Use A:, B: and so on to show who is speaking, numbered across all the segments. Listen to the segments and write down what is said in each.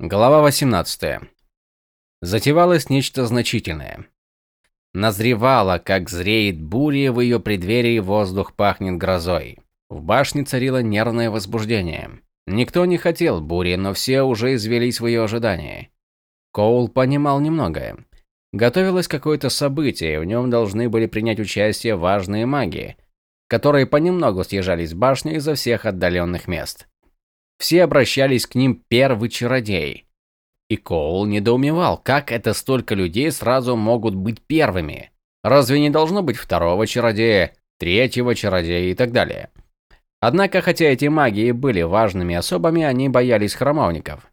A: Глава 18. Затевалось нечто значительное. Назревало, как зреет буря в ее преддверии, воздух пахнет грозой. В башне царило нервное возбуждение. Никто не хотел бури, но все уже извелись в ее. Коул понимал немногое. Готовилось какое-то событие, в нем должны были принять участие важные маги, которые понемногу съезжались в башню изо всех отдаленных мест. Все обращались к ним первый чародей. И Коул недоумевал, как это столько людей сразу могут быть первыми. Разве не должно быть второго чародея, третьего чародея и так далее? Однако, хотя эти маги и были важными особами, они боялись храмовников.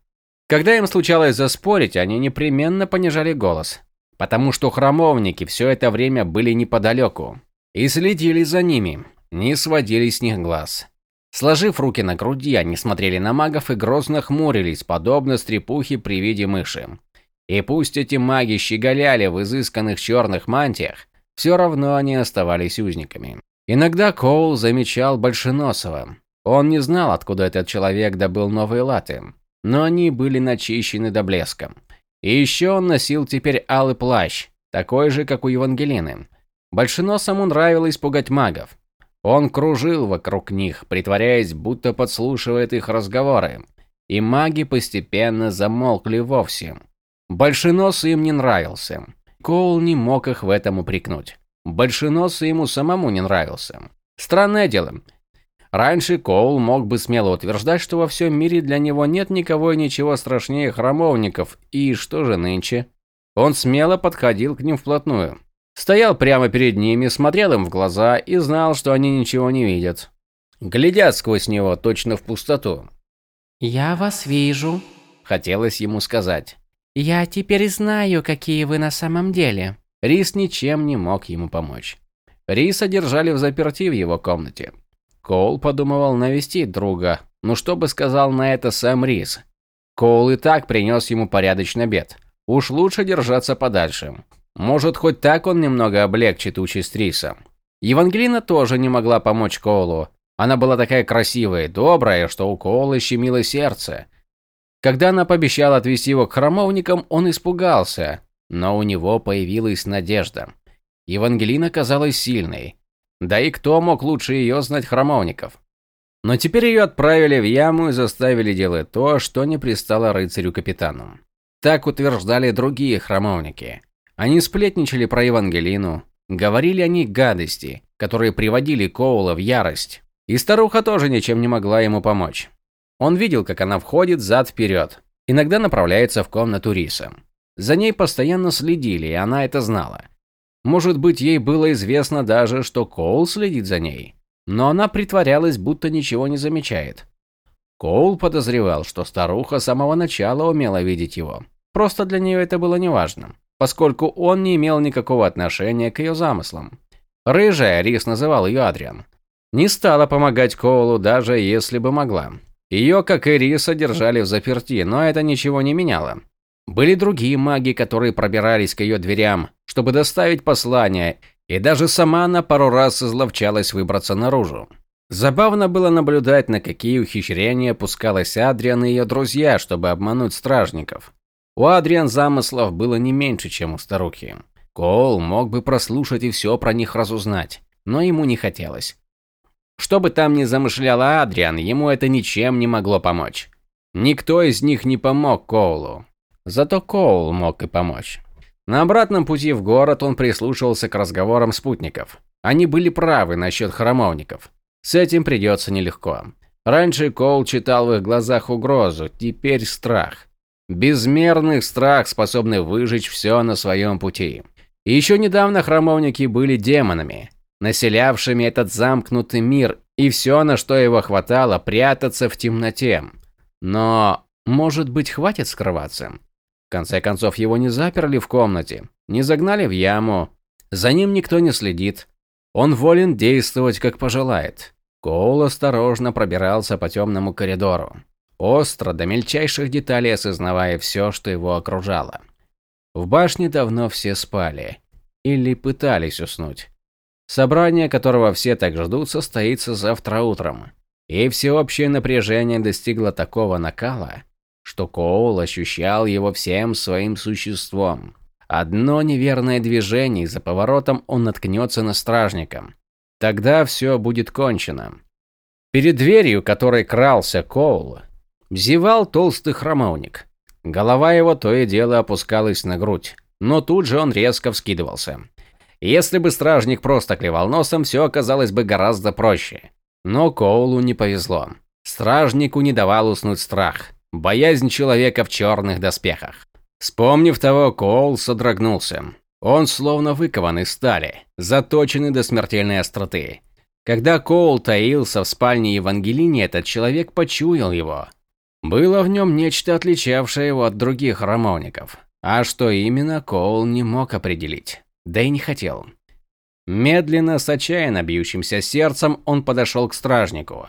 A: Когда им случалось заспорить, они непременно понижали голос, потому что храмовники все это время были неподалеку и следили за ними, не сводили с них глаз. Сложив руки на груди, они смотрели на магов и грозно хмурились, подобно стрепухе при виде мыши. И пусть эти маги щеголяли в изысканных черных мантиях, все равно они оставались узниками. Иногда Коул замечал Большеносова. Он не знал, откуда этот человек добыл новые латы, но они были начищены до блеска. И еще он носил теперь алый плащ, такой же, как у Евангелины. Большеносому нравилось пугать магов. Он кружил вокруг них, притворяясь, будто подслушивает их разговоры. И маги постепенно замолкли вовсе. Большенос им не нравился. Коул не мог их в этом упрекнуть. Большенос ему самому не нравился. Странное дело. Раньше Коул мог бы смело утверждать, что во всем мире для него нет никого и ничего страшнее храмовников, и что же нынче? Он смело подходил к ним вплотную. Стоял прямо перед ними, смотрел им в глаза и знал, что они ничего не видят. Глядят сквозь него точно в пустоту.
B: «Я вас вижу», –
A: хотелось ему сказать.
B: «Я теперь знаю, какие вы на самом деле».
A: Рис ничем не мог ему помочь. Риса держали в заперти в его комнате. Коул подумывал навестить друга, но что бы сказал на это сам Рис? Коул и так принес ему порядочный обед. Уж лучше держаться подальше. Может, хоть так он немного облегчит участь Риса. Евангелина тоже не могла помочь Коулу. Она была такая красивая и добрая, что у Коула щемило сердце. Когда она пообещала отвезти его к храмовникам, он испугался, но у него появилась надежда. Евангелина казалась сильной. Да и кто мог лучше ее знать храмовников? Но теперь ее отправили в яму и заставили делать то, что не пристало рыцарю-капитану. Так утверждали другие храмовники. Они сплетничали про Евангелину, говорили о ней гадости, которые приводили Коула в ярость. И старуха тоже ничем не могла ему помочь. Он видел, как она входит зад-вперед, иногда направляется в комнату Риса. За ней постоянно следили, и она это знала. Может быть, ей было известно даже, что Коул следит за ней. Но она притворялась, будто ничего не замечает. Коул подозревал, что старуха с самого начала умела видеть его. Просто для нее это было неважно поскольку он не имел никакого отношения к ее замыслам. Рыжая, Рис называл ее Адриан, не стала помогать Коулу, даже если бы могла. Ее, как и Риса, держали в заперти, но это ничего не меняло. Были другие маги, которые пробирались к ее дверям, чтобы доставить послание, и даже сама она пару раз изловчалась выбраться наружу. Забавно было наблюдать, на какие ухищрения пускалась Адриан и ее друзья, чтобы обмануть стражников. У Адриан замыслов было не меньше, чем у старухи. Коул мог бы прослушать и все про них разузнать, но ему не хотелось. Что бы там ни замышляла Адриан, ему это ничем не могло помочь. Никто из них не помог Коулу. Зато Коул мог и помочь. На обратном пути в город он прислушивался к разговорам спутников. Они были правы насчет храмовников. С этим придется нелегко. Раньше Коул читал в их глазах угрозу, теперь страх. Безмерный страх, способный выжечь все на своем пути. Еще недавно храмовники были демонами, населявшими этот замкнутый мир, и все, на что его хватало, прятаться в темноте. Но, может быть, хватит скрываться? В конце концов, его не заперли в комнате, не загнали в яму. За ним никто не следит. Он волен действовать, как пожелает. Коул осторожно пробирался по темному коридору остро до мельчайших деталей осознавая все, что его окружало. В башне давно все спали. Или пытались уснуть. Собрание, которого все так ждут, состоится завтра утром. И всеобщее напряжение достигло такого накала, что Коул ощущал его всем своим существом. Одно неверное движение, и за поворотом он наткнется на стражника. Тогда все будет кончено. Перед дверью, которой крался Коул, зевал толстый хромовник. Голова его то и дело опускалась на грудь, но тут же он резко вскидывался. Если бы стражник просто клевал носом, все оказалось бы гораздо проще. Но Коулу не повезло. Стражнику не давал уснуть страх, боязнь человека в черных доспехах. Вспомнив того, Коул содрогнулся. Он словно выкован из стали, заточенный до смертельной остроты. Когда Коул таился в спальне Евангелини, этот человек почуял его. Было в нем нечто отличавшее его от других ромовников. А что именно, Коул не мог определить. Да и не хотел. Медленно, с отчаянно бьющимся сердцем, он подошел к стражнику.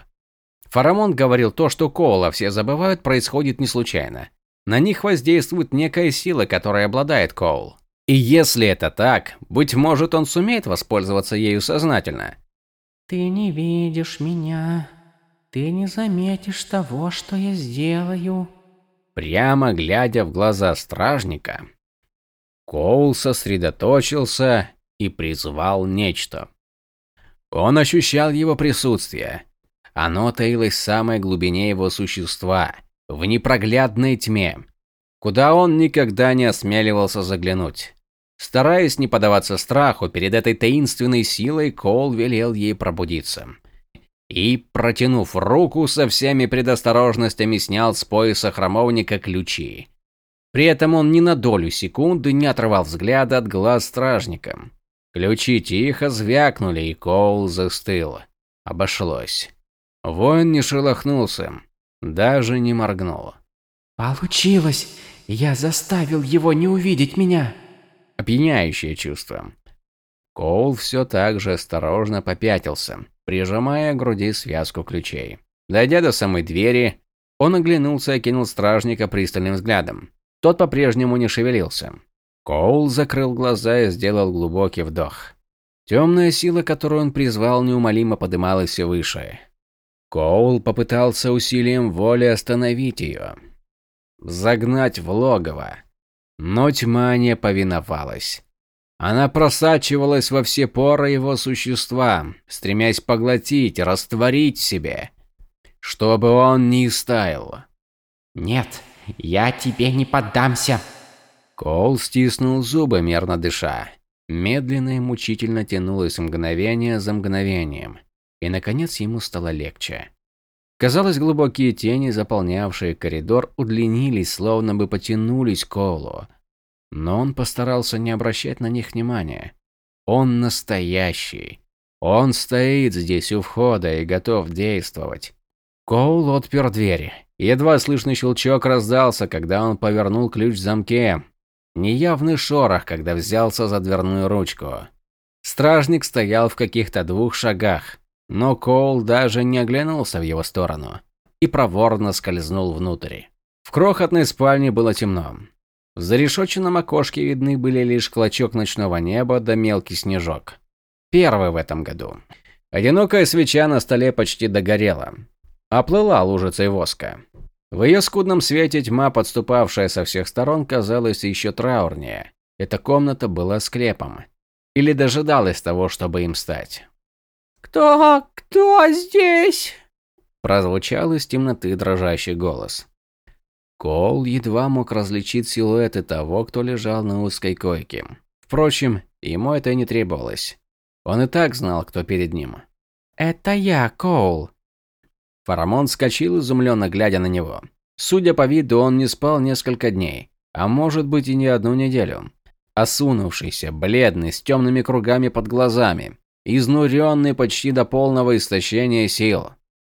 A: Фарамон говорил то, что Коула все забывают, происходит не случайно. На них воздействует некая сила, которой обладает Коул. И если это так, быть может, он сумеет воспользоваться ею сознательно.
B: «Ты не видишь меня. Ты не заметишь того, что я сделаю».
A: Прямо глядя в глаза стражника, Коул сосредоточился и призвал нечто. Он ощущал его присутствие. Оно таилось в самой глубине его существа, в непроглядной тьме, куда он никогда не осмеливался заглянуть. Стараясь не поддаваться страху перед этой таинственной силой, Коул велел ей пробудиться. И, протянув руку, со всеми предосторожностями снял с пояса храмовника ключи. При этом он ни на долю секунды не отрывал взгляда от глаз стражника. Ключи тихо звякнули, и Коул застыл. Обошлось. Воин не шелохнулся, даже не моргнул.
B: «Получилось! Я заставил его не увидеть меня!»
A: Опьяняющее чувство. Коул все так же осторожно попятился, прижимая к груди связку ключей. Дойдя до самой двери, он оглянулся и кинул стражника пристальным взглядом. Тот по-прежнему не шевелился. Коул закрыл глаза и сделал глубокий вдох. Темная сила, которую он призвал, неумолимо подымалась все выше. Коул попытался усилием воли остановить ее. Загнать в логово. Но тьма не повиновалась. Она просачивалась во все поры его существа, стремясь поглотить, растворить в себе, чтобы он не истаял.
B: «Нет, я тебе не поддамся!»
A: Коул стиснул зубы, мерно дыша. Медленно и мучительно тянулось мгновение за мгновением, и, наконец, ему стало легче. Казалось, глубокие тени, заполнявшие коридор, удлинились, словно бы потянулись к Коулу. Но он постарался не обращать на них внимания. Он настоящий. Он стоит здесь у входа и готов действовать. Коул отпер дверь. Едва слышный щелчок раздался, когда он повернул ключ в замке. Неявный шорох, когда взялся за дверную ручку. Стражник стоял в каких-то двух шагах, но Коул даже не оглянулся в его сторону и проворно скользнул внутрь. В крохотной спальне было темно. В зарешоченном окошке видны были лишь клочок ночного неба да мелкий снежок. Первый в этом году. Одинокая свеча на столе почти догорела. Оплыла лужицей воска. В ее скудном свете тьма, подступавшая со всех сторон, казалась еще траурнее. Эта комната была склепом. Или дожидалась того, чтобы им стать.
B: «Кто? Кто здесь?»
A: Прозвучал из темноты дрожащий голос. Кол едва мог различить силуэты того, кто лежал на узкой койке. Впрочем, ему это и не требовалось. Он и так знал, кто перед ним.
B: «Это я, Коул»,
A: Фарамон скочил, изумленно глядя на него. Судя по виду, он не спал несколько дней, а может быть и не одну неделю. Осунувшийся, бледный, с темными кругами под глазами, изнуренный почти до полного истощения сил.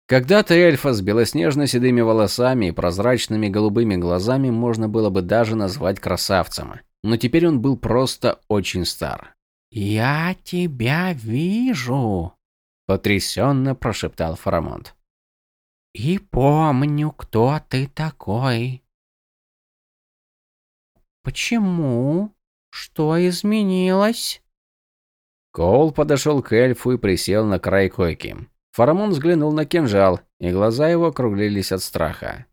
A: Когда-то эльфа с белоснежно-седыми волосами и прозрачными голубыми глазами можно было бы даже назвать красавцем, но теперь он был просто очень стар.
B: «Я тебя вижу», –
A: потрясенно прошептал Фарамонт.
B: И помню, кто ты такой. Почему? Что изменилось?
A: Коул подошел к эльфу и присел на край койки. Фарамон взглянул на кинжал, и глаза его округлились от страха.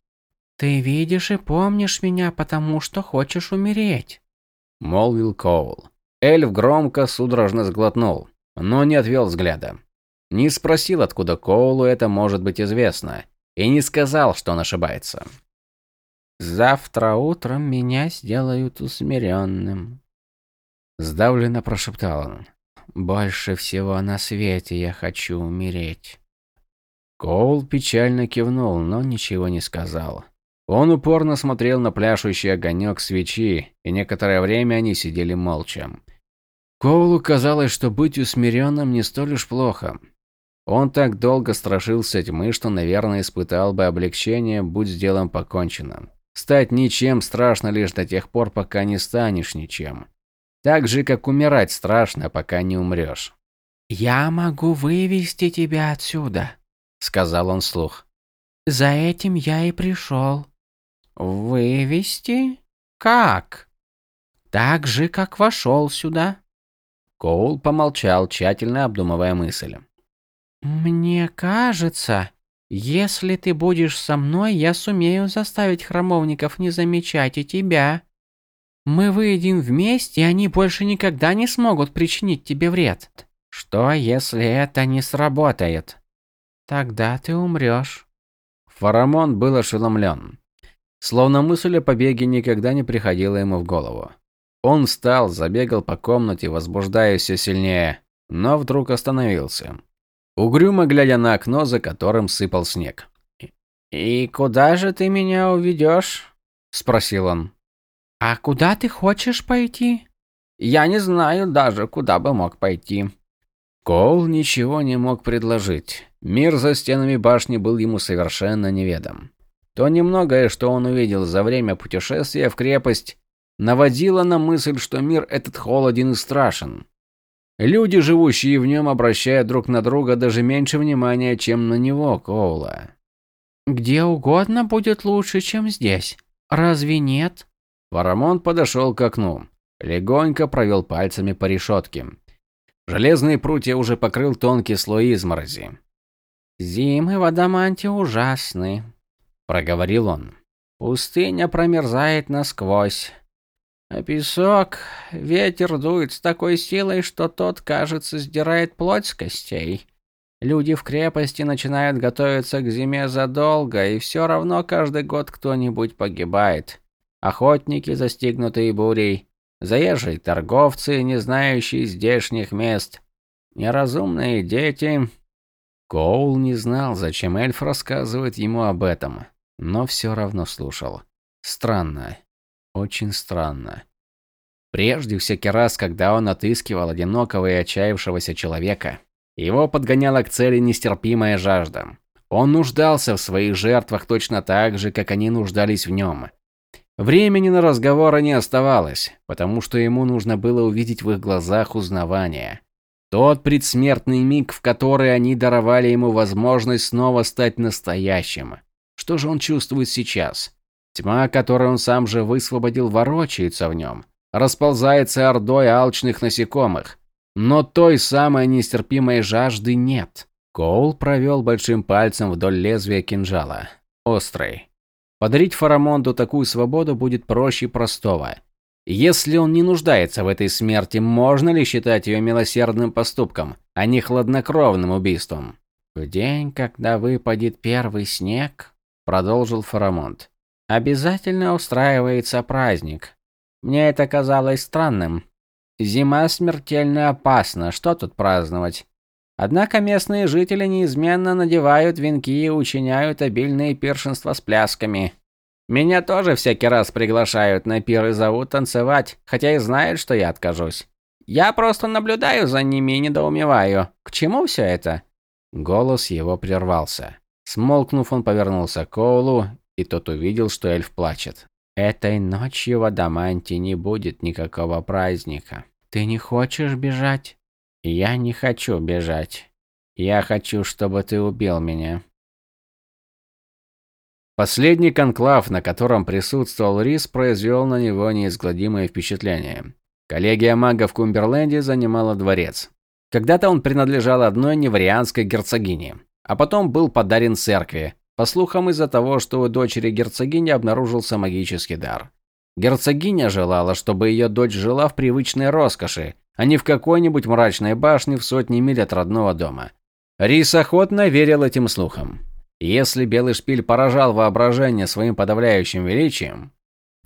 B: «Ты видишь и помнишь меня, потому что хочешь умереть», –
A: молвил Коул. Эльф громко, судорожно сглотнул, но не отвел взгляда. Не спросил, откуда Коулу это может быть известно, и не сказал, что он ошибается.
B: «Завтра утром меня сделают усмиренным», – сдавленно прошептал он. «Больше всего на свете я хочу умереть».
A: Коул печально кивнул, но ничего не сказал. Он упорно смотрел на пляшущий огонек свечи, и некоторое время они сидели молча. Коулу казалось, что быть усмиренным не столь уж плохо. Он так долго страшился тьмы, что, наверное, испытал бы облегчение, будь с делом покончено. Стать ничем страшно лишь до тех пор, пока не станешь ничем. Так же, как умирать страшно, пока не умрешь.
B: «Я могу вывести тебя отсюда», — сказал он вслух. «За этим я и пришел». «Вывести? Как?» «Так же, как вошел сюда».
A: Коул помолчал, тщательно обдумывая мысль.
B: «Мне кажется, если ты будешь со мной, я сумею заставить храмовников не замечать и тебя. Мы выйдем вместе, и они больше никогда не смогут причинить тебе вред. Что, если это не сработает? Тогда ты умрешь».
A: Фарамон был ошеломлен. Словно мысль о побеге никогда не приходила ему в голову. Он встал, забегал по комнате, возбуждаясь все сильнее, но вдруг остановился. Угрюмо глядя на окно, за которым сыпал снег.
B: «И куда же ты меня уведешь?» – спросил он. «А куда ты хочешь пойти?» «Я не знаю даже, куда бы мог пойти».
A: Коул ничего не мог предложить. Мир за стенами башни был ему совершенно неведом. То немногое, что он увидел за время путешествия в крепость, наводило на мысль, что мир этот холоден и страшен. Люди, живущие в нем, обращают друг на друга даже меньше внимания, чем на него, Коула.
B: «Где угодно будет лучше, чем здесь. Разве нет?»
A: Фарамон подошел к окну. Легонько провел пальцами по решетке. Железные прутья уже покрыл тонкий слой изморози.
B: «Зимы в Адаманте ужасны», – проговорил он. «Пустыня промерзает насквозь. А песок, ветер дует с такой силой, что тот, кажется, сдирает плоть с костей. Люди в крепости начинают готовиться к зиме задолго, и все равно каждый год кто-нибудь погибает. Охотники, застигнутые бурей, заезжие торговцы, не знающие здешних мест, неразумные дети.
A: Коул не знал, зачем эльф рассказывает ему об этом но все равно слушал. Странно. Очень странно. Прежде всякий раз, когда он отыскивал одинокого и отчаявшегося человека, его подгоняла к цели нестерпимая жажда. Он нуждался в своих жертвах точно так же, как они нуждались в нем. Времени на разговоры не оставалось, потому что ему нужно было увидеть в их глазах узнавание. Тот предсмертный миг, в который они даровали ему возможность снова стать настоящим. Что же он чувствует сейчас? Тьма, которую он сам же высвободил, ворочается в нем, расползается ордой алчных насекомых. Но той самой нестерпимой жажды нет. Коул провел большим пальцем вдоль лезвия кинжала. Острый. Подарить Фарамонду такую свободу будет проще простого. Если он не нуждается в этой смерти, можно ли считать ее милосердным поступком, а не хладнокровным убийством?
B: В день, когда выпадет первый снег, продолжил Фарамонт. Обязательно устраивается праздник. Мне это казалось странным. Зима смертельно опасна, что тут праздновать? Однако местные жители неизменно надевают венки и учиняют обильные пиршества с плясками. Меня тоже всякий раз приглашают на пир и зовут танцевать, хотя и знают, что я откажусь. Я просто наблюдаю за ними и недоумеваю. К чему все это?
A: Голос его прервался. Смолкнув, он повернулся к Коулу, и тот увидел, что эльф плачет.
B: «Этой ночью в Адаманте не будет никакого праздника. Ты не хочешь бежать?» «Я не хочу бежать. Я хочу, чтобы ты убил меня».
A: Последний конклав, на котором присутствовал Рис, произвел на него неизгладимое впечатление. Коллегия магов Кумберленде занимала дворец. Когда-то он принадлежал одной неварианской герцогине а потом был подарен церкви, По слухам, из-за того, что у дочери герцогини обнаружился магический дар. Герцогиня желала, чтобы ее дочь жила в привычной роскоши, а не в какой-нибудь мрачной башне в сотни миль от родного дома. Рис охотно верил этим слухам. Если Белый Шпиль поражал воображение своим подавляющим величием,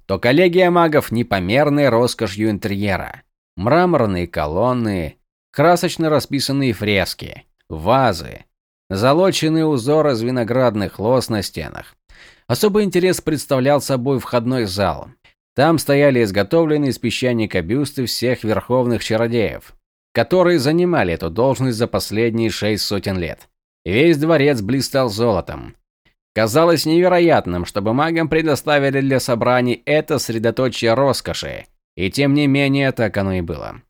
A: то коллегия магов непомерной роскошью интерьера. Мраморные колонны, красочно расписанные фрески, вазы, золоченные узоры из виноградных лоз на стенах. Особый интерес представлял собой входной зал. Там стояли изготовленные из песчаника бюсты всех верховных чародеев, которые занимали эту должность за последние шесть сотен лет. Весь дворец блистал золотом. Казалось невероятным, чтобы магам предоставили для собраний это средоточие роскоши, и тем не менее так оно и было.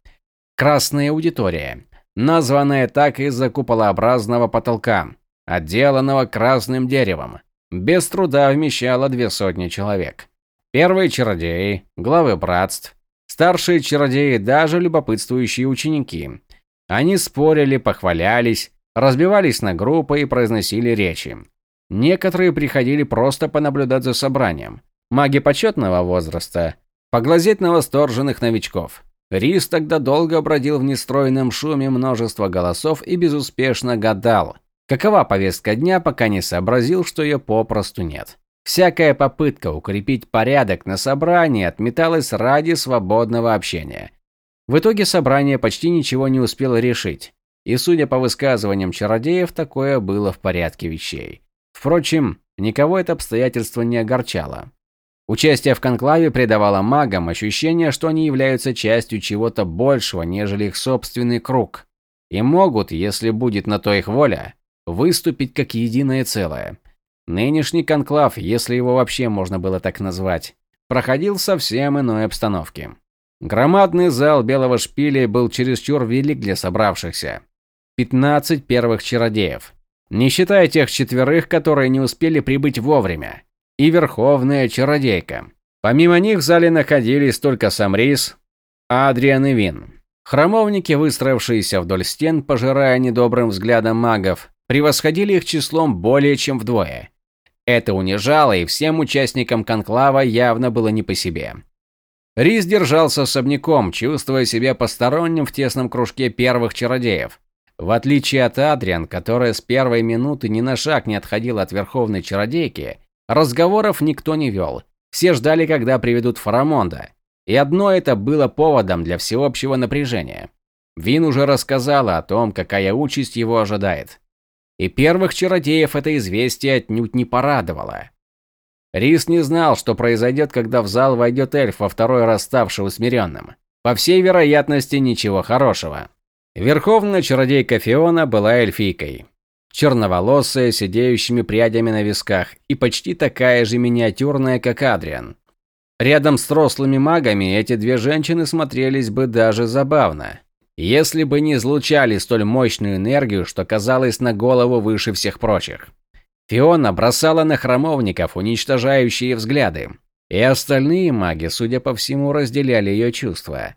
A: Красная аудитория, названная так из-за куполообразного потолка, отделанного красным деревом, без труда вмещала две сотни человек. Первые чародеи, главы братств, старшие чародеи, даже любопытствующие ученики. Они спорили, похвалялись, разбивались на группы и произносили речи. Некоторые приходили просто понаблюдать за собранием. Маги почетного возраста, поглазеть на восторженных новичков. Рис тогда долго бродил в нестройном шуме множества голосов и безуспешно гадал, какова повестка дня, пока не сообразил, что ее попросту нет. Всякая попытка укрепить порядок на собрании отметалась ради свободного общения. В итоге собрание почти ничего не успело решить, и, судя по высказываниям чародеев, такое было в порядке вещей. Впрочем, никого это обстоятельство не огорчало. Участие в конклаве придавало магам ощущение, что они являются частью чего-то большего, нежели их собственный круг, и могут, если будет на то их воля, выступить как единое целое – Нынешний конклав, если его вообще можно было так назвать, проходил в совсем иной обстановке. Громадный зал Белого Шпиля был чересчур велик для собравшихся. 15 первых чародеев, не считая тех четверых, которые не успели прибыть вовремя, и Верховная Чародейка. Помимо них в зале находились только Самрис, Адриан и Вин. Храмовники, выстроившиеся вдоль стен, пожирая недобрым взглядом магов, превосходили их числом более чем вдвое. Это унижало, и всем участникам конклава явно было не по себе. Рис держался особняком, чувствуя себя посторонним в тесном кружке первых чародеев. В отличие от Адриан, которая с первой минуты ни на шаг не отходила от верховной чародейки, разговоров никто не вел. Все ждали, когда приведут Фарамонда. И одно это было поводом для всеобщего напряжения. Вин уже рассказала о том, какая участь его ожидает. И первых чародеев это известие отнюдь не порадовало. Рис не знал, что произойдет, когда в зал войдет эльф, во второй раз ставший усмиренным. По всей вероятности, ничего хорошего. Верховная чародейка Фиона была эльфийкой. Черноволосая, сидеющими прядями на висках, и почти такая же миниатюрная, как Адриан. Рядом с рослыми магами эти две женщины смотрелись бы даже забавно если бы не излучали столь мощную энергию, что казалось на голову выше всех прочих. Фиона бросала на храмовников уничтожающие взгляды, и остальные маги, судя по всему, разделяли ее чувства.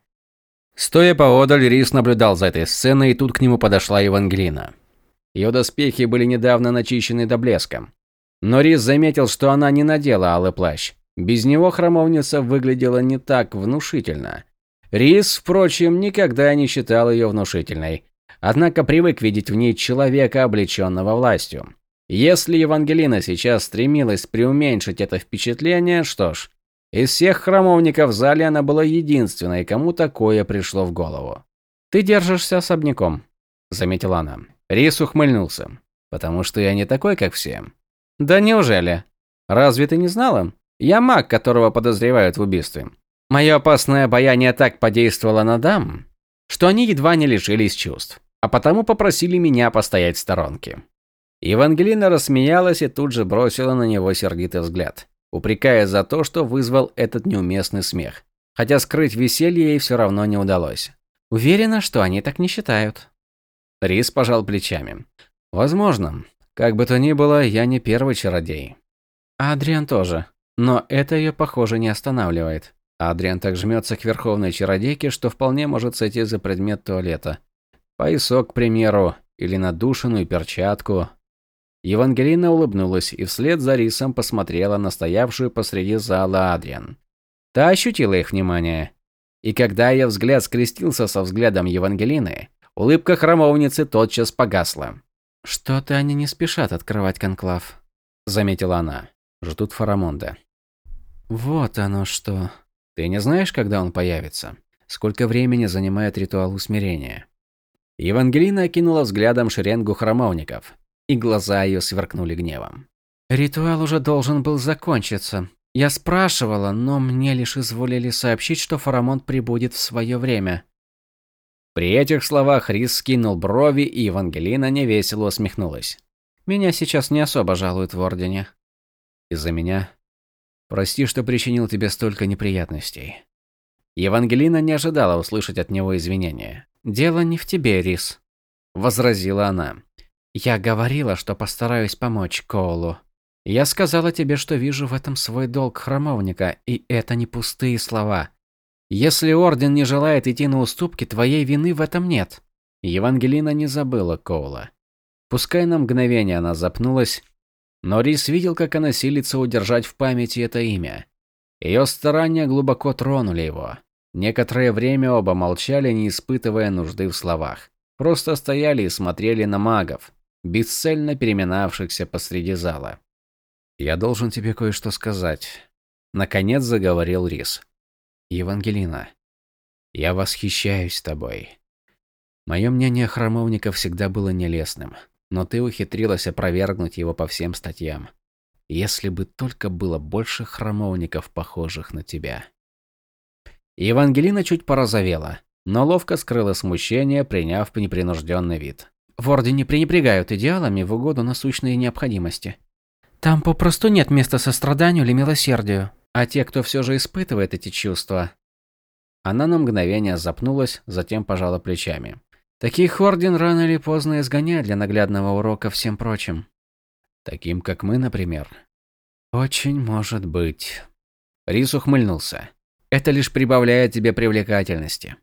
A: Стоя поодаль, Рис наблюдал за этой сценой, и тут к нему подошла Евангелина. Ее доспехи были недавно начищены до блеска. Но Рис заметил, что она не надела алый плащ. Без него храмовница выглядела не так внушительно. Рис, впрочем, никогда не считал ее внушительной, однако привык видеть в ней человека, облеченного властью. Если Евангелина сейчас стремилась преуменьшить это впечатление, что ж, из всех храмовников в зале она была единственной, кому такое пришло в голову. «Ты держишься особняком», – заметила она. Рис ухмыльнулся. «Потому что я не такой, как все». «Да неужели? Разве ты не знала? Я маг, которого подозревают в убийстве. Мое опасное обаяние так подействовало на дам, что они едва не лишились чувств, а потому попросили меня постоять в сторонке. Евангелина рассмеялась и тут же бросила на него сердитый взгляд, упрекая за то, что вызвал этот неуместный смех. Хотя скрыть веселье ей все равно не удалось. Уверена, что они так не считают. Рис пожал плечами. Возможно. Как бы то ни было, я не первый чародей. А Адриан тоже. Но это ее, похоже, не останавливает. Адриан так жмется к верховной чародейке, что вполне может сойти за предмет туалета. Поясок, к примеру, или надушенную перчатку. Евангелина улыбнулась и вслед за Рисом посмотрела на стоявшую посреди зала Адриан. Та ощутила их внимание. И когда ее взгляд скрестился со взглядом Евангелины, улыбка храмовницы тотчас погасла.
B: «Что-то они не спешат открывать конклав», – заметила она. Ждут Фарамонда. «Вот оно что. Ты не знаешь, когда он появится? Сколько времени занимает ритуал усмирения?»
A: Евангелина окинула взглядом шеренгу храмовников, и глаза ее сверкнули гневом.
B: «Ритуал уже должен был закончиться. Я спрашивала, но мне лишь изволили сообщить, что Фарамонд прибудет в свое время».
A: При этих словах Рис скинул брови, и Евангелина невесело усмехнулась.
B: «Меня сейчас не особо жалуют в Ордене».
A: «Из-за меня? Прости, что причинил тебе столько неприятностей». Евангелина не ожидала услышать от него извинения.
B: «Дело не в тебе, Рис», – возразила она. «Я говорила, что постараюсь помочь Коулу. Я сказала тебе, что вижу в этом свой долг храмовника, и это не пустые слова. Если Орден не желает идти на уступки, твоей вины в этом нет».
A: Евангелина не забыла Коула. Пускай на мгновение она запнулась, но Рис видел, как она силится удержать в памяти это имя. Ее старания глубоко тронули его. Некоторое время оба молчали, не испытывая нужды в словах. Просто стояли и смотрели на магов, бесцельно переминавшихся посреди зала. «Я должен тебе кое-что сказать», – наконец заговорил Рис. «Евангелина, я восхищаюсь тобой. Мое мнение храмовника всегда было нелестным, но ты ухитрилась опровергнуть его по всем статьям. Если бы только было больше храмовников, похожих на тебя».
B: Евангелина чуть порозовела, но ловко скрыла смущение, приняв непринужденный вид. В Ордене пренебрегают идеалами в угоду насущной необходимости. Там попросту нет места состраданию или милосердию. А те, кто все же испытывает эти чувства...
A: Она на мгновение запнулась, затем пожала плечами.
B: Таких Орден рано или поздно изгоняет для наглядного урока всем прочим.
A: Таким, как мы, например.
B: Очень может быть.
A: Рис ухмыльнулся. Это лишь прибавляет тебе привлекательности.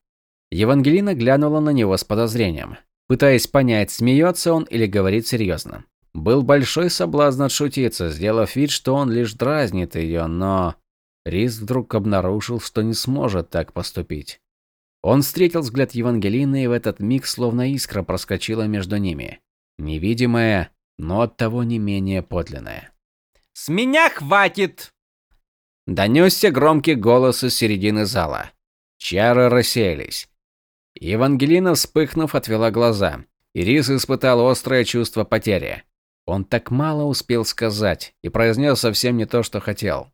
A: Евангелина глянула на него с подозрением, пытаясь понять, смеется он или говорит серьезно. Был большой соблазн отшутиться, сделав вид, что он лишь дразнит ее, но... Рис вдруг обнаружил, что не сможет так поступить. Он встретил взгляд Евангелины, и в этот миг словно искра проскочила между ними. Невидимая, но оттого не менее подлинная.
C: «С меня хватит!»
A: Донесся громкий голос из середины зала. Чары рассеялись. Евангелина, вспыхнув, отвела глаза. Ирис испытал острое чувство потери. Он так мало успел сказать и произнес совсем не то, что хотел.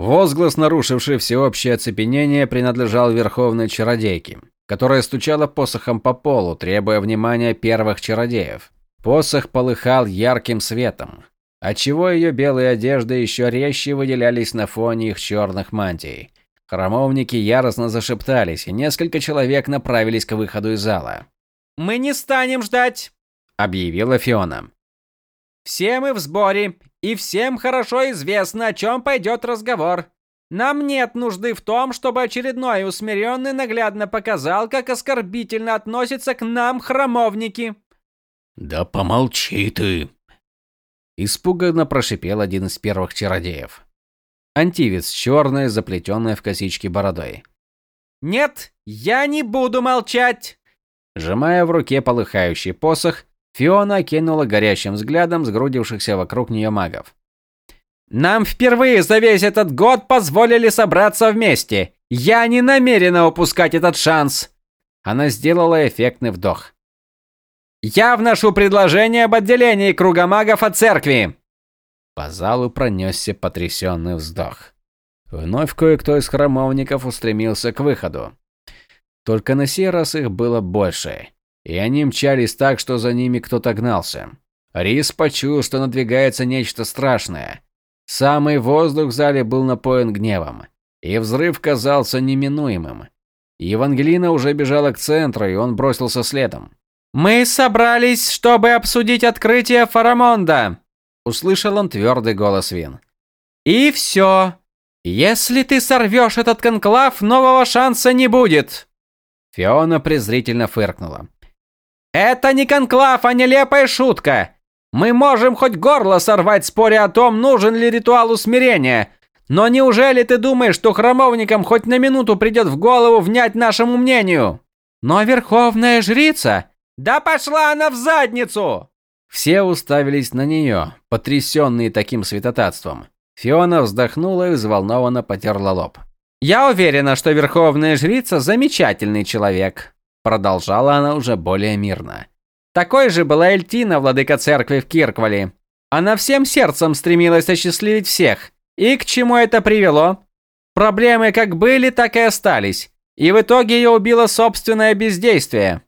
A: Возглас, нарушивший всеобщее оцепенение, принадлежал верховной чародейке, которая стучала посохом по полу, требуя внимания первых чародеев. Посох полыхал ярким светом, отчего ее белые одежды еще резче выделялись на фоне их черных мантий. Храмовники яростно зашептались, и несколько человек направились к выходу из зала.
C: «Мы не станем ждать», —
A: объявила Фиона.
C: «Все мы в сборе, и всем хорошо известно, о чем пойдет разговор. Нам нет нужды в том, чтобы очередной усмиренный наглядно показал, как оскорбительно относятся к нам храмовники».
A: «Да помолчи ты!» Испуганно прошипел один из первых чародеев. Антивец черной, заплетенной в косички бородой.
C: «Нет, я не буду молчать!»
A: Сжимая в руке полыхающий посох, Фиона кинула горящим взглядом сгрудившихся вокруг нее магов.
C: «Нам впервые за весь этот год позволили собраться вместе. Я не намерена упускать этот шанс!»
A: Она сделала эффектный вдох.
C: Я вношу предложение об отделении круга магов от церкви.
A: По залу пронесся потрясенный вздох. Вновь кое-кто из храмовников устремился к выходу. Только на сей раз их было больше, и они мчались так, что за ними кто-то гнался. Рис почуял, что надвигается нечто страшное. Самый воздух в зале был напоен гневом, и взрыв казался неминуемым. Евангелина уже бежала к центру, и он бросился следом.
C: «Мы собрались, чтобы обсудить открытие Фарамонда», – услышал он твердый голос Вин. «И все. Если ты сорвешь этот конклав, нового шанса не будет».
A: Фиона презрительно фыркнула.
C: «Это не конклав, а нелепая шутка. Мы можем хоть горло сорвать, споря о том, нужен ли ритуал усмирения. Но неужели ты думаешь, что храмовникам хоть на минуту придет в голову внять нашему мнению? Но верховная жрица... Да пошла она в задницу!
A: Все уставились на нее, потрясенные таким святотатством. Фиона вздохнула и взволнованно потерла лоб.
C: «Я уверена, что Верховная Жрица – замечательный человек», – продолжала она уже более мирно. «Такой же была Эльтина, владыка церкви в Кирквале. Она всем сердцем стремилась осчастливить всех. И к чему это привело? Проблемы как были, так и остались. И в итоге ее убило собственное бездействие».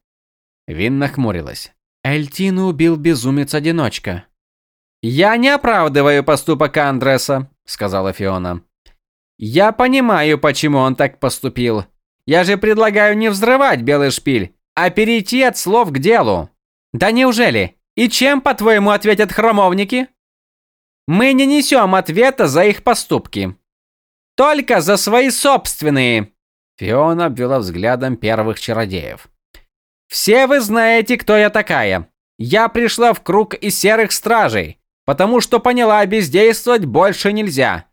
A: Вин нахмурилась.
B: Эльтину убил безумец-одиночка.
C: «Я не оправдываю поступок Андреса», — сказала Фиона. «Я понимаю, почему он так поступил. Я же предлагаю не взрывать белый шпиль, а перейти от слов к делу». «Да неужели? И чем, по-твоему, ответят храмовники?» «Мы не несем ответа за их поступки. Только за свои собственные».
A: Фиона обвела взглядом первых чародеев.
C: Все вы знаете, кто я такая. Я пришла в круг из серых стражей, потому что поняла, бездействовать больше нельзя.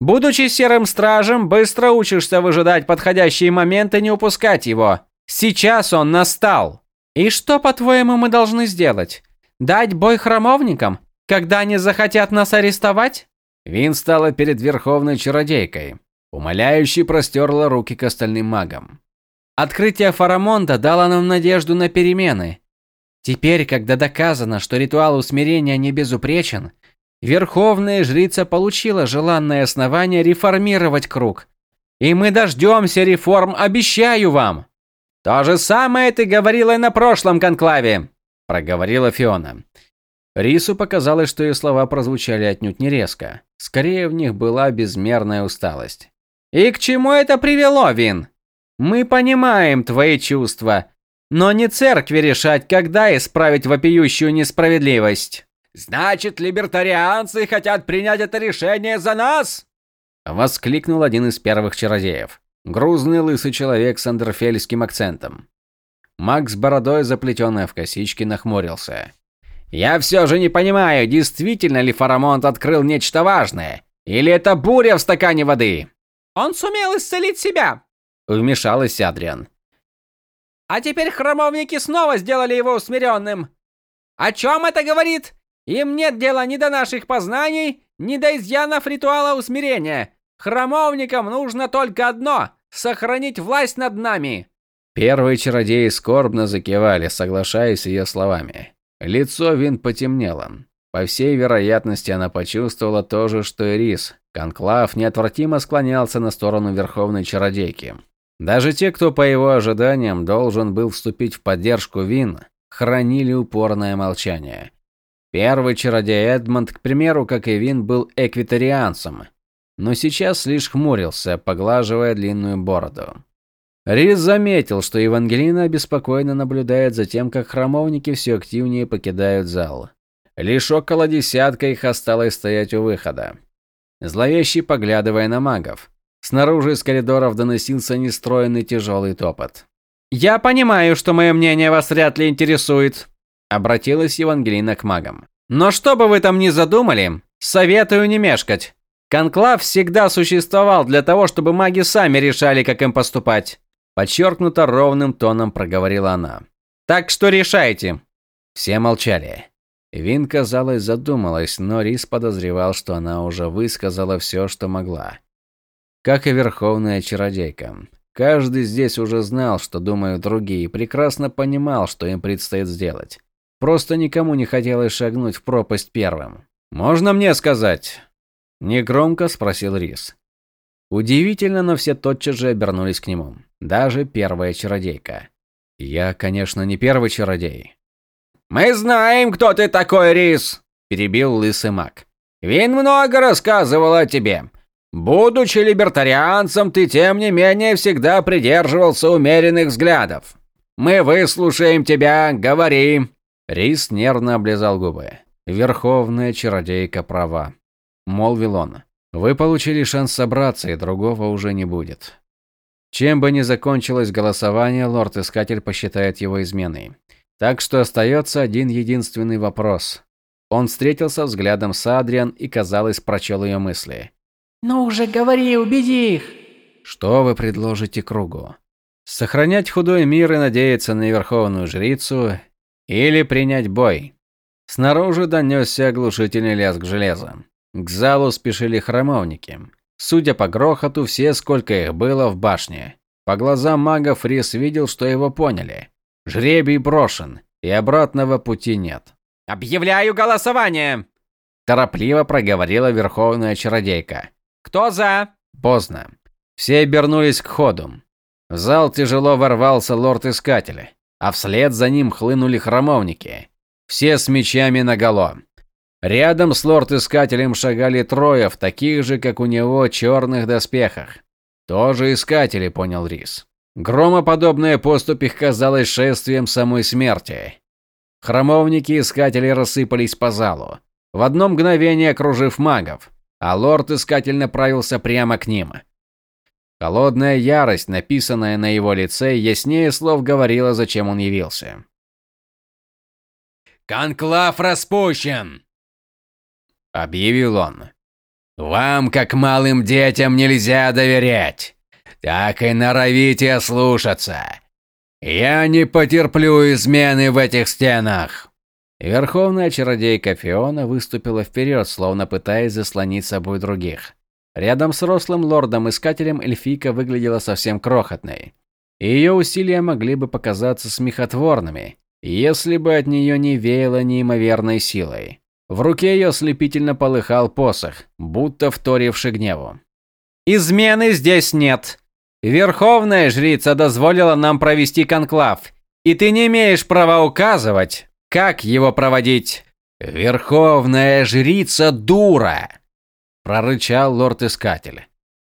C: Будучи серым стражем, быстро учишься выжидать подходящий момент и не упускать его. Сейчас он настал.
B: И что, по-твоему, мы должны сделать? Дать бой храмовникам, когда они захотят нас арестовать?
A: Вин стала перед верховной чародейкой, умоляюще простерла руки к остальным магам.
B: Открытие Фарамонда дало нам надежду на перемены. Теперь, когда доказано, что ритуал усмирения не безупречен, Верховная Жрица получила желанное основание реформировать круг. И мы дождемся реформ, обещаю вам.
C: То же самое ты говорила и на прошлом конклаве, проговорила Фиона.
A: Рису показалось, что ее слова прозвучали отнюдь не резко. Скорее, в них была безмерная усталость.
C: «И к чему это привело, Вин?» Мы понимаем твои чувства, но не церкви решать, когда исправить вопиющую несправедливость. Значит, либертарианцы хотят принять это решение за нас?
A: воскликнул один из первых чародеев. Грузный лысый человек с андерфельским акцентом. Макс с бородой, заплетенной в косички, нахмурился.
C: «Я все же не понимаю, действительно ли Фарамонт открыл нечто важное? Или это буря в стакане воды?» «Он сумел исцелить себя!»
A: Вмешалась Адриан.
C: А теперь храмовники снова сделали его усмиренным. О чем это говорит? Им нет дела ни до наших познаний, ни до изъянов ритуала усмирения. Храмовникам нужно только одно — сохранить власть над нами.
A: Первые чародеи скорбно закивали, соглашаясь с ее словами. Лицо Вин потемнело. По всей вероятности, она почувствовала то же, что и Рис. Конклав неотвратимо склонялся на сторону Верховной Чародейки. Даже те, кто по его ожиданиям должен был вступить в поддержку Вин, хранили упорное молчание. Первый чародей Эдмонд, к примеру, как и Вин, был эквитарианцем, но сейчас лишь хмурился, поглаживая длинную бороду. Рис заметил, что Евангелина беспокойно наблюдает за тем, как храмовники все активнее покидают зал. Лишь около десятка их осталось стоять у выхода, зловеще поглядывая на магов. Снаружи из коридоров доносился нестроенный тяжелый топот.
C: «Я понимаю, что мое мнение вас вряд ли интересует», – обратилась Евангелина к магам. «Но что бы вы там ни задумали, советую не мешкать. Конклав всегда существовал для того, чтобы маги сами решали, как им поступать», – подчеркнуто ровным тоном проговорила она. «Так что решайте».
A: Все молчали. Вин, казалось, задумалась, но Рис подозревал, что она уже высказала все, что могла как и Верховная Чародейка. Каждый здесь уже знал, что думают другие, и прекрасно понимал, что им предстоит сделать. Просто никому не хотелось шагнуть в пропасть первым. «Можно мне сказать?» Негромко спросил Рис. Удивительно, но все тотчас же обернулись к нему. Даже первая чародейка. Я, конечно, не первый чародей.
C: «Мы знаем, кто ты такой, Рис!» – перебил лысый маг. «Вин много рассказывал о тебе. Будучи либертарианцем, ты тем не менее всегда придерживался умеренных взглядов. Мы выслушаем тебя, говори.
A: Рис нервно облизал губы. Верховная чародейка права, молвил он. Вы получили шанс собраться, и другого уже не будет. Чем бы ни закончилось голосование, лорд-искатель посчитает его изменой. Так что остается один единственный вопрос. Он встретился взглядом с Адриан и, казалось, прочел ее мысли.
B: «Ну уже говори, убеди их!»
A: «Что вы предложите кругу? Сохранять худой мир и надеяться на Верховную Жрицу? Или принять бой?» Снаружи донесся оглушительный лязг железа. К залу спешили храмовники. Судя по грохоту, все, сколько их было в башне. По глазам магов Рис видел, что его поняли. Жребий брошен, и обратного пути нет.
C: «Объявляю голосование!»
A: Торопливо проговорила Верховная Чародейка.
C: «Кто за?»
A: Поздно. Все обернулись к ходу. В зал тяжело ворвался лорд-искатель, а вслед за ним хлынули храмовники. Все с мечами наголо. Рядом с лорд-искателем шагали трое в таких же, как у него, черных доспехах. Тоже искатели, понял Рис. Громоподобная поступь их казалась шествием самой смерти. Храмовники-искатели рассыпались по залу, в одно мгновение окружив магов, а лорд-искатель направился прямо к ним. Холодная ярость, написанная на его лице, яснее слов говорила, зачем он явился.
D: «Конклав распущен!» – объявил он. «Вам, как малым детям, нельзя доверять. Так и норовите ослушаться. Я не потерплю измены в этих стенах!»
A: Верховная чародейка Фиона выступила вперед, словно пытаясь заслонить собой других. Рядом с рослым лордом-искателем эльфийка выглядела совсем крохотной. Ее усилия могли бы показаться смехотворными, если бы от нее не веяло неимоверной силой. В руке ее слепительно полыхал посох, будто вторивший гневу.
C: «Измены здесь нет. Верховная жрица дозволила нам провести конклав, и ты не имеешь права указывать, как его проводить».
D: «Верховная жрица дура!» – прорычал лорд-искатель.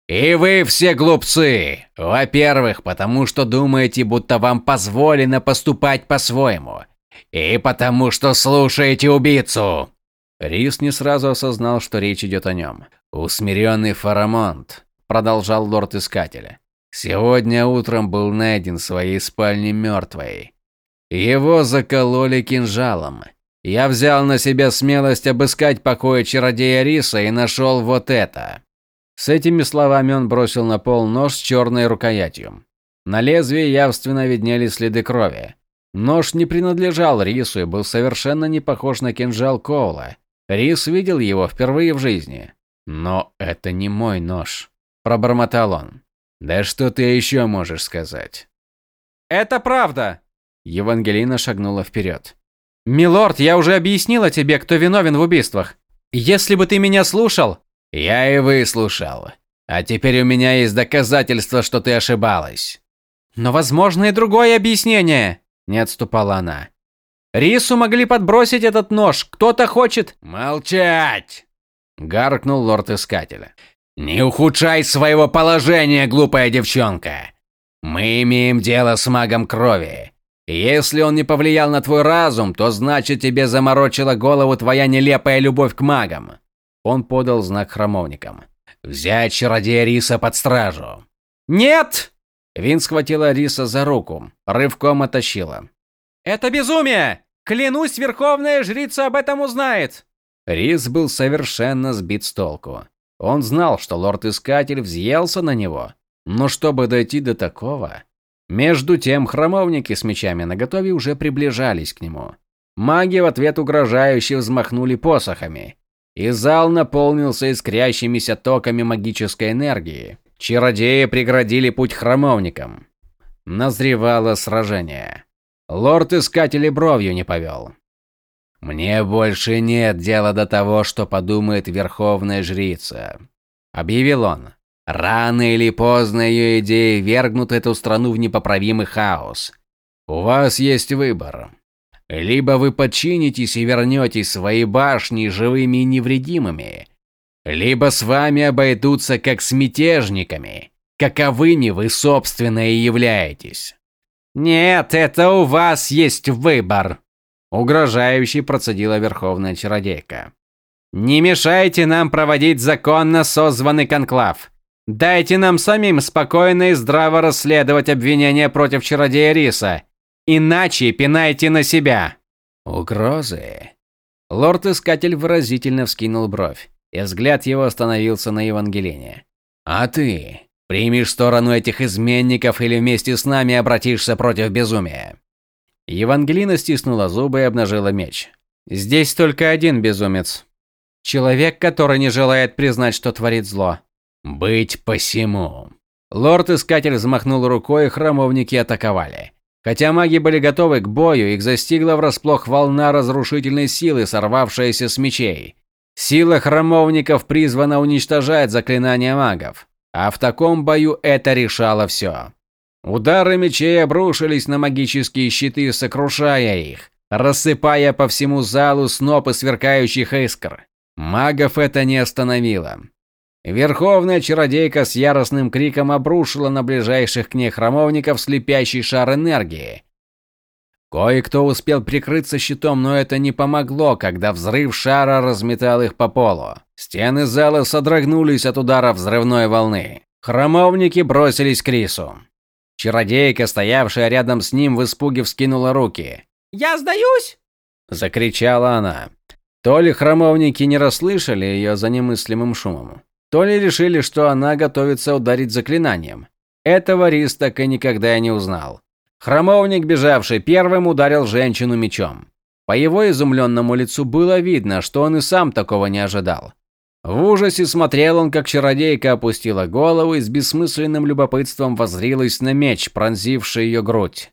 D: «И вы все глупцы! Во-первых, потому что думаете, будто вам позволено поступать по-своему. И потому что слушаете убийцу!»
A: Рис не сразу осознал, что речь идет о нем. «Усмиренный Фарамонт», – продолжал лорд-искатель, – «сегодня утром был найден в своей спальне мертвой. Его закололи кинжалом. Я взял на себя смелость обыскать покои чародея Риса и нашел вот это». С этими словами он бросил на пол нож с черной рукоятью. На лезвии явственно виднелись следы крови. Нож не принадлежал Рису и был совершенно не похож на кинжал Коула. Рис видел его впервые в жизни. «Но это не мой нож», – пробормотал он. «Да что ты еще можешь сказать?»
C: «Это правда!»
A: Евангелина шагнула вперед.
C: «Милорд, я уже объяснила тебе, кто виновен в убийствах. Если бы ты меня слушал,
D: я и выслушал. А теперь у меня есть доказательства, что ты ошибалась.
C: Но возможно и другое объяснение, не отступала она. Рису могли подбросить этот нож. Кто-то хочет
D: молчать, гаркнул лорд-искатель. Не ухудшай своего положения, глупая девчонка. Мы имеем дело с магом крови. Если он не повлиял на твой разум, то значит тебе заморочила голову твоя нелепая любовь к магам.
A: Он подал знак храмовникам.
D: «Взять чародея Риса под стражу!»
C: «Нет!»
A: Вин схватила Риса за руку, рывком оттащила.
C: «Это безумие! Клянусь, Верховная Жрица об этом узнает!»
A: Рис был совершенно сбит с толку. Он знал, что лорд-искатель взъелся на него, но чтобы дойти до такого... Между тем, храмовники с мечами наготове уже приближались к нему. Маги в ответ угрожающе взмахнули посохами, и зал наполнился искрящимися токами магической энергии. Чародеи преградили путь храмовникам. Назревало сражение. Лорд-искатель бровью не повел.
D: «Мне больше нет дела до того, что подумает Верховная Жрица», — объявил он. «Рано или поздно ее идеи вергнут эту страну в непоправимый хаос. У вас есть выбор. Либо вы подчинитесь и вернетесь свои башни живыми и невредимыми, либо с вами обойдутся как с мятежниками, каковыми вы, собственно, и являетесь.
C: «Нет, это у вас есть выбор», –
A: угрожающе процедила Верховная Чародейка.
C: «Не мешайте нам проводить законно созванный конклав. Дайте нам самим спокойно и здраво расследовать обвинения против чародея Риса Иначе пинайте на себя.
D: Угрозы.
A: Лорд-искатель выразительно вскинул бровь, и взгляд его остановился на Евангелине.
D: «А ты примешь сторону этих изменников или вместе с нами обратишься против безумия?»
A: Евангелина стиснула зубы и обнажила меч. «Здесь только один безумец. Человек, который не желает признать, что творит зло».
D: «Быть посему».
A: Лорд-искатель взмахнул рукой, и храмовники атаковали. Хотя маги были готовы к бою, их застигла врасплох волна разрушительной силы, сорвавшаяся с мечей. Сила храмовников призвана уничтожать заклинания магов, а в таком бою это решало все. Удары мечей обрушились на магические щиты, сокрушая их, рассыпая по всему залу снопы сверкающих искр. Магов это не остановило. Верховная чародейка с яростным криком обрушила на ближайших к ней храмовников слепящий шар энергии. Кое-кто успел прикрыться щитом, но это не помогло, когда взрыв шара разметал их по полу. Стены зала содрогнулись от удара взрывной волны. Храмовники бросились к Рису. Чародейка, стоявшая рядом с ним, в испуге вскинула руки.
C: «Я сдаюсь!»
A: – закричала она. То ли храмовники не расслышали ее за немыслимым шумом, то ли решили, что она готовится ударить заклинанием. Этого Рис так и никогда не узнал. Храмовник, бежавший первым, ударил женщину мечом. По его изумленному лицу было видно, что он и сам такого не ожидал. В ужасе смотрел он, как чародейка опустила голову и с бессмысленным любопытством воззрилась на меч, пронзивший ее грудь.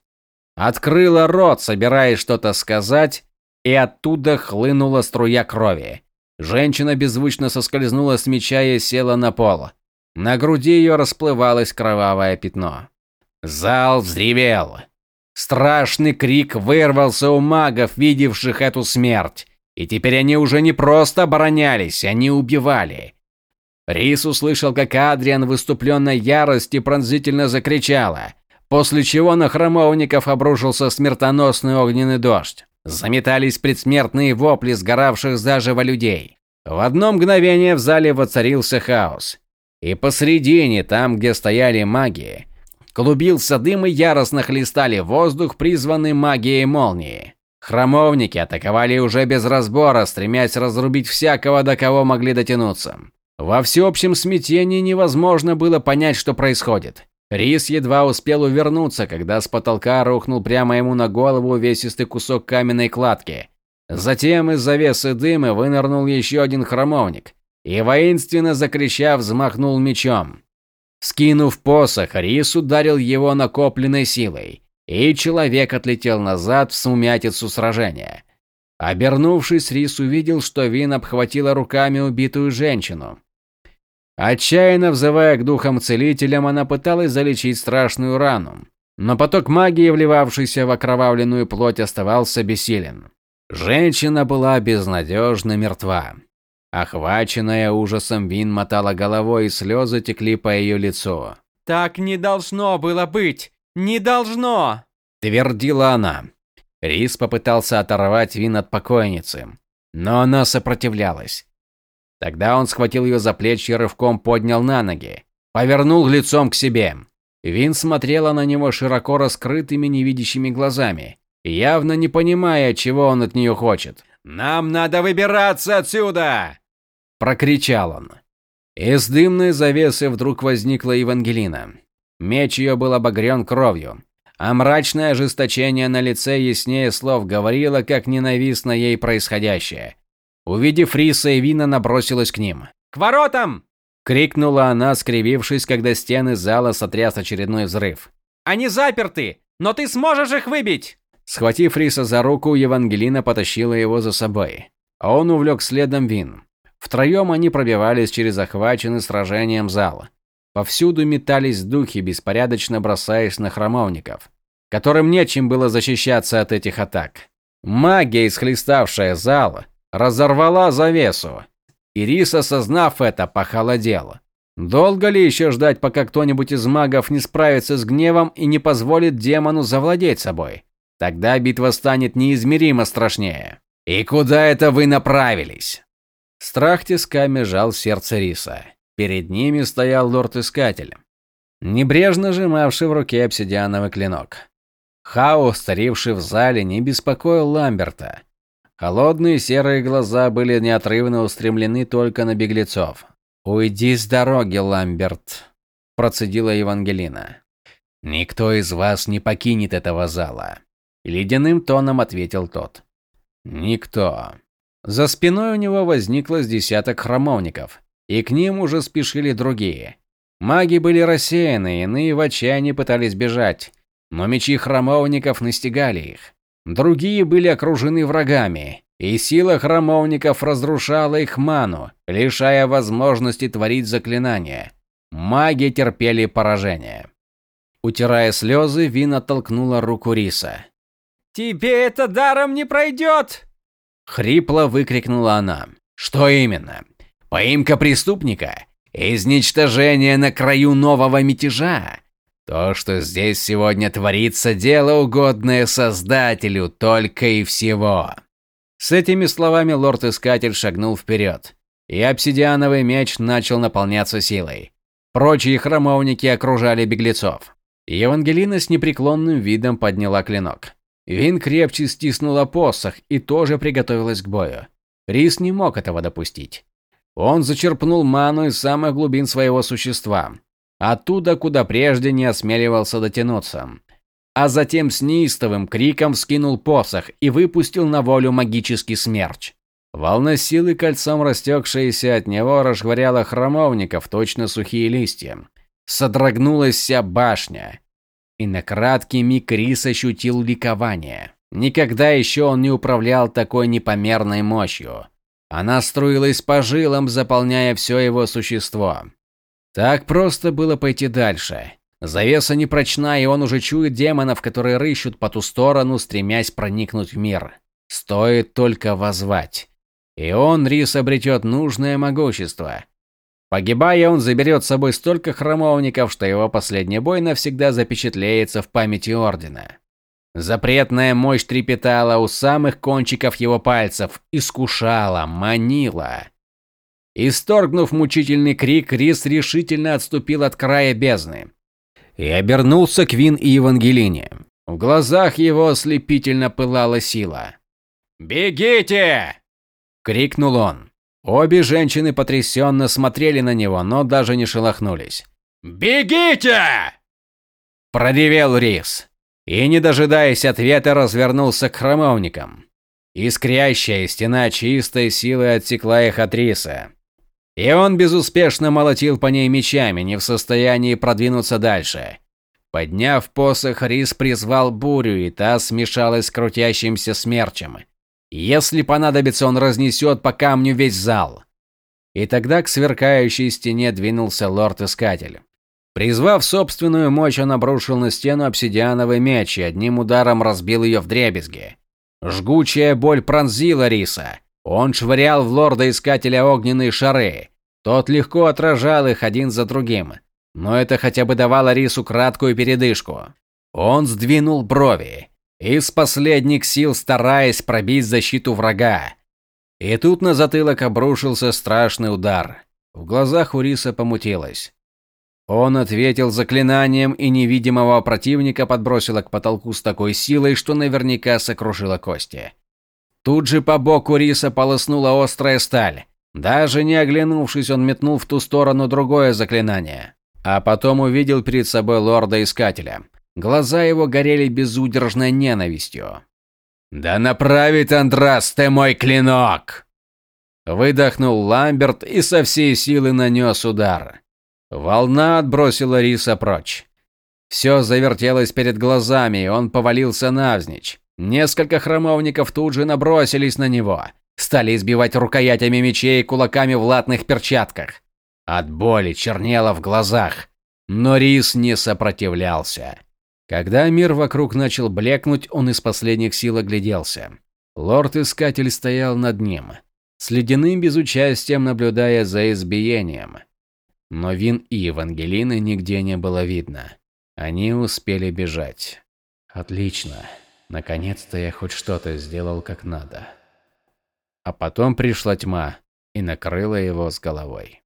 A: Открыла рот, собираясь что-то сказать, и оттуда хлынула струя крови. Женщина беззвучно соскользнула с меча и села на пол. На груди ее расплывалось кровавое пятно. Зал взревел. Страшный крик вырвался у магов, видевших эту смерть. И теперь они уже не просто оборонялись, они убивали. Рис услышал, как Адриан в выступленной ярости пронзительно закричала, после чего на храмовников обрушился смертоносный огненный дождь. Заметались предсмертные вопли сгоравших заживо людей. В одно мгновение в зале воцарился хаос. И посредине, там, где стояли маги, клубился дым и яростно хлестали воздух, призванный магией молнии. Храмовники атаковали уже без разбора, стремясь разрубить всякого, до кого могли дотянуться. Во всеобщем смятении невозможно было понять, что происходит. Рис едва успел увернуться, когда с потолка рухнул прямо ему на голову увесистый кусок каменной кладки. Затем из завесы дыма вынырнул еще один храмовник и, воинственно закричав, взмахнул мечом. Скинув посох, Рис ударил его накопленной силой, и человек отлетел назад в сумятицу сражения. Обернувшись, Рис увидел, что Вин обхватила руками убитую женщину. Отчаянно взывая к духам-целителям, она пыталась залечить страшную рану. Но поток магии, вливавшийся в окровавленную плоть, оставался бессилен. Женщина была безнадежно мертва. Охваченная ужасом, Вин мотала головой, и слезы текли по ее лицу.
C: «Так не должно было быть! Не должно!»
A: – твердила она. Рис попытался оторвать Вин от покойницы, но она сопротивлялась. Тогда он схватил ее за плечи и рывком поднял на ноги. Повернул лицом к себе. Вин смотрела на него широко раскрытыми невидящими глазами, явно не понимая, чего он от нее хочет.
C: «Нам надо выбираться отсюда!»
A: Прокричал он. Из дымной завесы вдруг возникла Евангелина. Меч ее был обогрен кровью, а мрачное ожесточение на лице яснее слов говорило, как ненавистно ей происходящее. Увидев Риса и набросилась к ним.
C: «К воротам!»
A: – крикнула она, скривившись, когда стены зала сотряс очередной взрыв.
C: «Они заперты, но ты сможешь их выбить!»
A: Схватив Риса за руку, Евангелина потащила его за собой. А он увлек следом Вин. Втроем они пробивались через охваченный сражением зал. Повсюду метались духи, беспорядочно бросаясь на храмовников, которым нечем было защищаться от этих атак. Магия, исхлеставшая зал, разорвала завесу. Ирис, осознав это, похолодела. Долго ли еще ждать, пока кто-нибудь из магов не справится с гневом и не позволит демону завладеть собой? Тогда битва станет неизмеримо страшнее. «И куда это вы направились?» Страх тисками жал сердце Риса. Перед ними стоял лорд-искатель, небрежно сжимавший в руке обсидиановый клинок. Хаос, царивший в зале, не беспокоил Ламберта. Холодные серые глаза были неотрывно устремлены только на беглецов. «Уйди с дороги, Ламберт», – процедила Евангелина. «Никто из вас не покинет этого зала», – ледяным тоном ответил тот. «Никто». За спиной у него возникло с десяток храмовников, и к ним уже спешили другие. Маги были рассеяны, иные в отчаянии пытались бежать, но мечи храмовников настигали их. Другие были окружены врагами, и сила храмовников разрушала их ману, лишая возможности творить заклинания. Маги терпели поражение. Утирая слезы, Вин оттолкнула руку Риса.
C: «Тебе это даром не пройдет!»
A: Хрипло выкрикнула она. «Что именно? Поимка преступника? Изничтожение на краю нового мятежа? То, что здесь сегодня творится, дело угодное Создателю только и всего. С этими словами лорд-искатель шагнул вперед, и обсидиановый меч начал наполняться силой. Прочие храмовники окружали беглецов. Евангелина с непреклонным видом подняла клинок. Вин крепче стиснула посох и тоже приготовилась к бою. Рис не мог этого допустить. Он зачерпнул ману из самых глубин своего существа, оттуда, куда прежде не осмеливался дотянуться. А затем с неистовым криком скинул посох и выпустил на волю магический смерч. Волна силы кольцом растекшаяся от него расшвыряла храмовников, точно сухие листья. Содрогнулась вся башня. И на краткий миг Рис ощутил ликование. Никогда еще он не управлял такой непомерной мощью. Она струилась по жилам, заполняя все его существо. Так просто было пойти дальше. Завеса непрочна, и он уже чует демонов, которые рыщут по ту сторону, стремясь проникнуть в мир. Стоит только возвать. И он, Рис, обретет нужное могущество. Погибая, он заберет с собой столько храмовников, что его последний бой навсегда запечатлеется в памяти Ордена. Запретная мощь трепетала у самых кончиков его пальцев, искушала, манила. Исторгнув мучительный крик, Рис решительно отступил от края бездны и обернулся к Вин и Евангелине. В глазах его ослепительно пылала сила. «Бегите!» – крикнул он. Обе женщины потрясенно смотрели на него, но даже не шелохнулись. «Бегите!» – проревел Рис. И, не дожидаясь ответа, развернулся к храмовникам. Искрящая стена чистой силы отсекла их от Риса. И он безуспешно молотил по ней мечами, не в состоянии продвинуться дальше. Подняв посох, Рис призвал бурю, и та смешалась с крутящимся смерчем. Если понадобится, он разнесет по камню весь зал. И тогда к сверкающей стене двинулся лорд-искатель. Призвав собственную мощь, он обрушил на стену обсидиановый меч и одним ударом разбил ее вдребезги. Жгучая боль пронзила Риса. Он швырял в лорда-искателя огненные шары. Тот легко отражал их один за другим. Но это хотя бы давало Рису краткую передышку. Он сдвинул брови, из последних сил стараясь пробить защиту врага. И тут на затылок обрушился страшный удар. В глазах у Риса помутилось. Он ответил заклинанием, и невидимого противника подбросило к потолку с такой силой, что наверняка сокрушило кости. Тут же по боку риса полоснула острая сталь. Даже не оглянувшись, он метнул в ту сторону другое заклинание. А потом увидел перед собой лорда-искателя. Глаза его горели безудержной ненавистью. «Да направит Андрас ты мой клинок!» Выдохнул Ламберт и со всей силы нанес удар. Волна отбросила риса прочь. Все завертелось перед глазами, и он повалился навзничь. Несколько храмовников тут же набросились на него, стали избивать рукоятями мечей и кулаками в латных перчатках. От боли чернело в глазах, но Рис не сопротивлялся. Когда мир вокруг начал блекнуть, он из последних сил огляделся. Лорд-искатель стоял над ним, с ледяным безучастием наблюдая за избиением. Но Вин и Евангелины нигде не было видно. Они успели бежать. Отлично. Наконец-то я хоть что-то сделал как надо. А потом пришла тьма и накрыла его с головой.